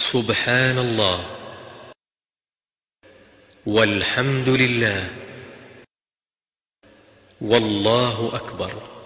سبحان الله. والحمد لله. والله أكبر.